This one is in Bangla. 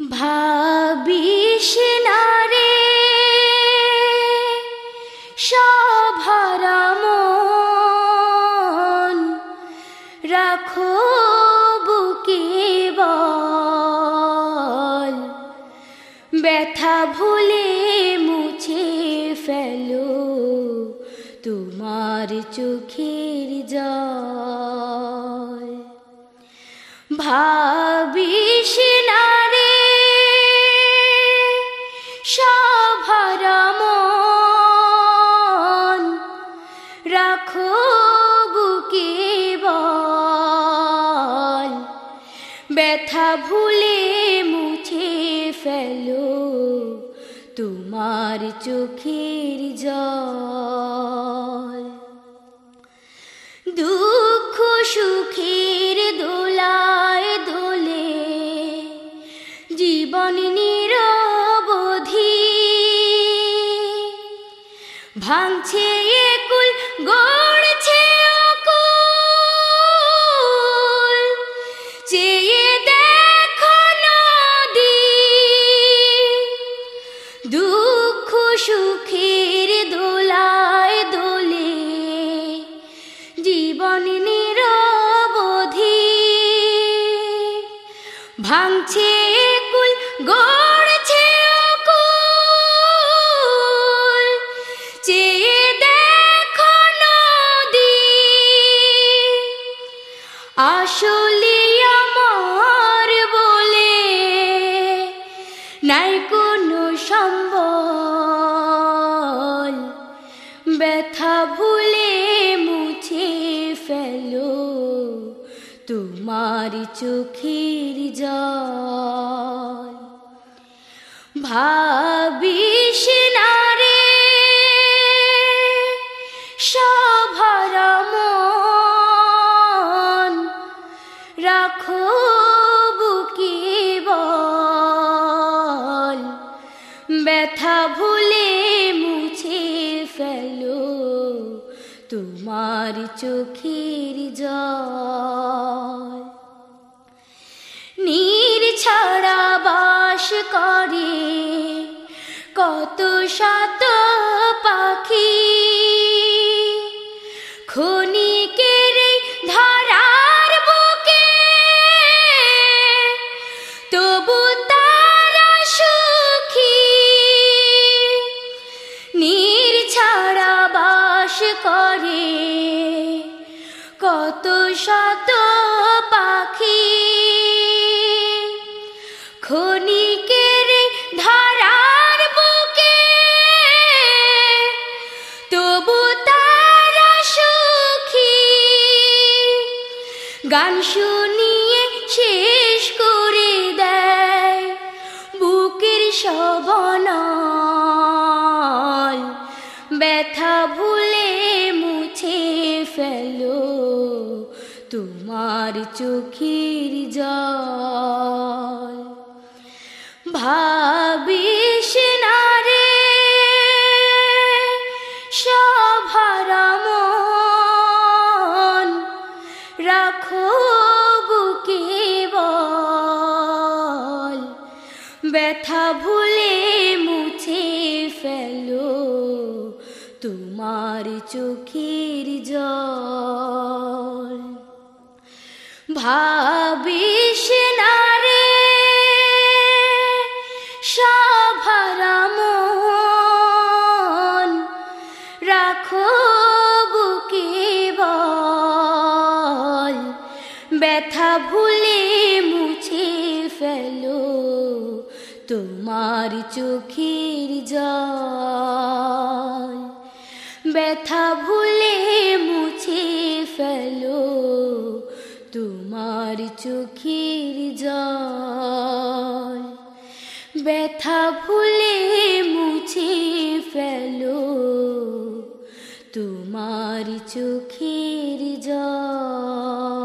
ভাবিস না রে সভারা মন রাখো বুকে বল। ব্যথা ভুলে মুছে ফেলো তোমার চোখের জল। ভাবিস ভুলে মুছে ফেলো। তোমার চোখের জল। দুঃখ সুখের দোলায় দোলে। জীবন নিরবধি। ভাঙছে ভাঙছে কুল, গড়ছে অকুল। চেয়ে দেখো নদী। আসলে বলে নাই কোনো সম্বল। ব্যথা ভুলে মুছে ফেলো তোমার চোখের জল ভাবিস না তোমার চোখের জল নীর ছাড়া বাস করে কত শত পাখি। করে। কত শত পাখি খনিকের ধারার বুকে, তবু তারা সুখী। গান শুনিয়ে শেষ করে দেয় বুকের শবনল ফেলো তোমার চোখের জল। ভাবিস না রে সভারা মন রাখো বুকে বল। ব্যথা ভুলে মুছে ফেলো। চোখের জল। ভাবিস না রে রাখো বুকে বল, ব্যথা ভুলে মুছে ফেলো তোমার চোখের জল। ব্যথা ভুলে মুছে ফেলো। তোমার চোখের জল ব্যথা ভুলে মুছে ফেলো। তোমার চোখের জল